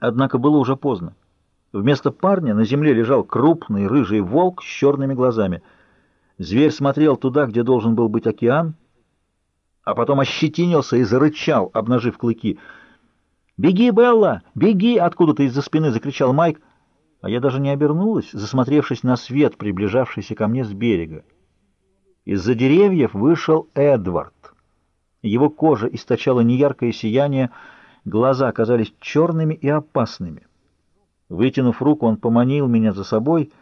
Однако было уже поздно. Вместо парня на земле лежал крупный рыжий волк с черными глазами. Зверь смотрел туда, где должен был быть океан, а потом ощетинился и зарычал, обнажив клыки. «Беги, Белла! Беги!» — откуда-то из-за спины закричал Майк, а я даже не обернулась, засмотревшись на свет, приближавшийся ко мне с берега. Из-за деревьев вышел Эдвард. Его кожа источала неяркое сияние, глаза казались черными и опасными. Вытянув руку, он поманил меня за собой.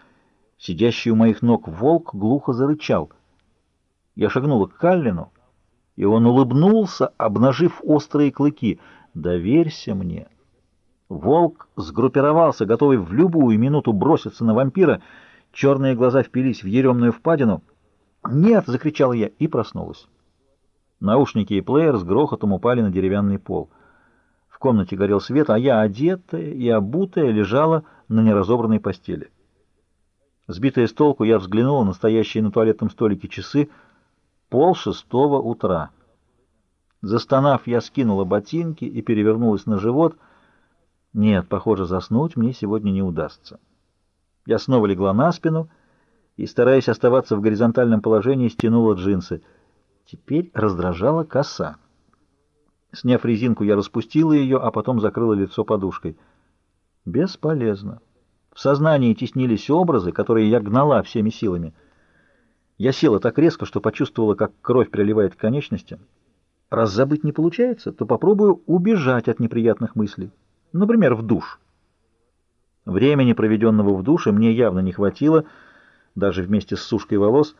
Сидящий у моих ног волк глухо зарычал. Я шагнула к Каллину, и он улыбнулся, обнажив острые клыки. «Доверься мне». Волк сгруппировался, готовый в любую минуту броситься на вампира. Черные глаза впились в еремную впадину. «Нет!» — закричала я и проснулась. Наушники и плеер с грохотом упали на деревянный пол. Комнате горел свет, а я, одетая и обутая, лежала на неразобранной постели. Сбитая с толку, я взглянула на стоящие на туалетном столике часы пол шестого утра. Застонав, я скинула ботинки и перевернулась на живот. Нет, похоже, заснуть мне сегодня не удастся. Я снова легла на спину и, стараясь оставаться в горизонтальном положении, стянула джинсы. Теперь раздражала коса. Сняв резинку, я распустила ее, а потом закрыла лицо подушкой. Бесполезно. В сознании теснились образы, которые я гнала всеми силами. Я села так резко, что почувствовала, как кровь приливает к конечностям. Раз забыть не получается, то попробую убежать от неприятных мыслей. Например, в душ. Времени, проведенного в душе, мне явно не хватило, даже вместе с сушкой волос.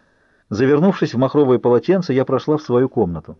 Завернувшись в махровое полотенце, я прошла в свою комнату.